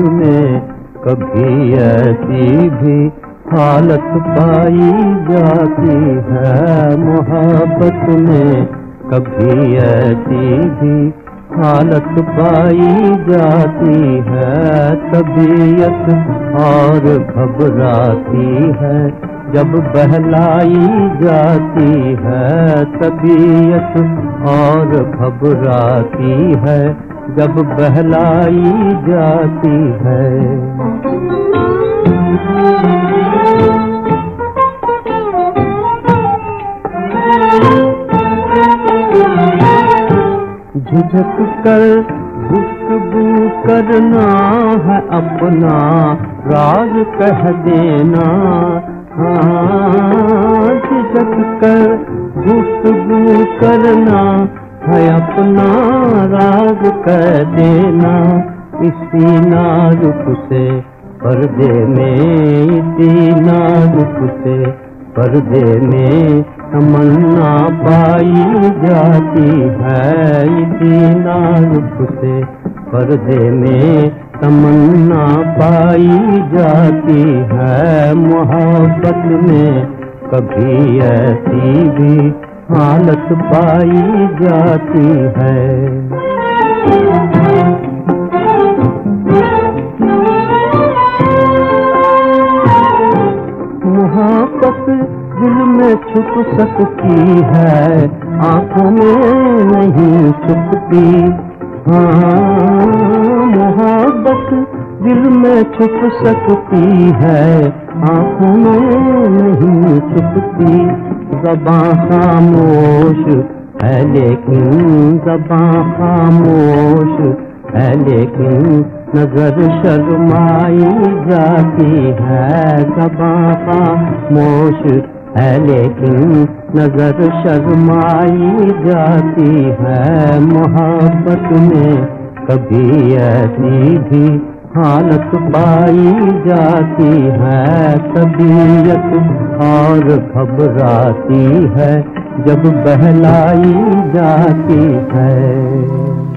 में कभी ऐसी भी हालत पाई जाती है। मोहब्बत में कभी ऐसी भी हालत पाई जाती है। तबीयत और घबराती है। जब बहलाई जाती है, तबीयत और घबराती है। जब बहलाई जाती है। झिझक कर गुफ्तगू करना है अपना, राज कह देना। हाँ झिझक कर गुफ्तगू करना है अपना राज कह देना, इसी नाजुक से पर्दे में इसी नाजुक से पर्दे में तमन्ना पाई जाती है, इसी नाजुक से पर्दे में तमन्ना पाई जाती है। मोहब्बत में कभी ऐसी भी हालत पाई जाती है। मोहब्बत दिल में छुप सकती है, आँखों में नहीं छुपती। हाँ मोहब्बत दिल में छुप सकती है, आँखों में नहीं छुपती। जबा खामोश है, लेकिन जबा खामोश है, लेकिन नज़र शर्माई जाती है। जबा खामोश है, लेकिन नज़र शर्माई जाती है। मोहब्बत में कभी ऐसी भी हालत पाई जाती है तबीयत और घबराती है जब बहलाई जाती है।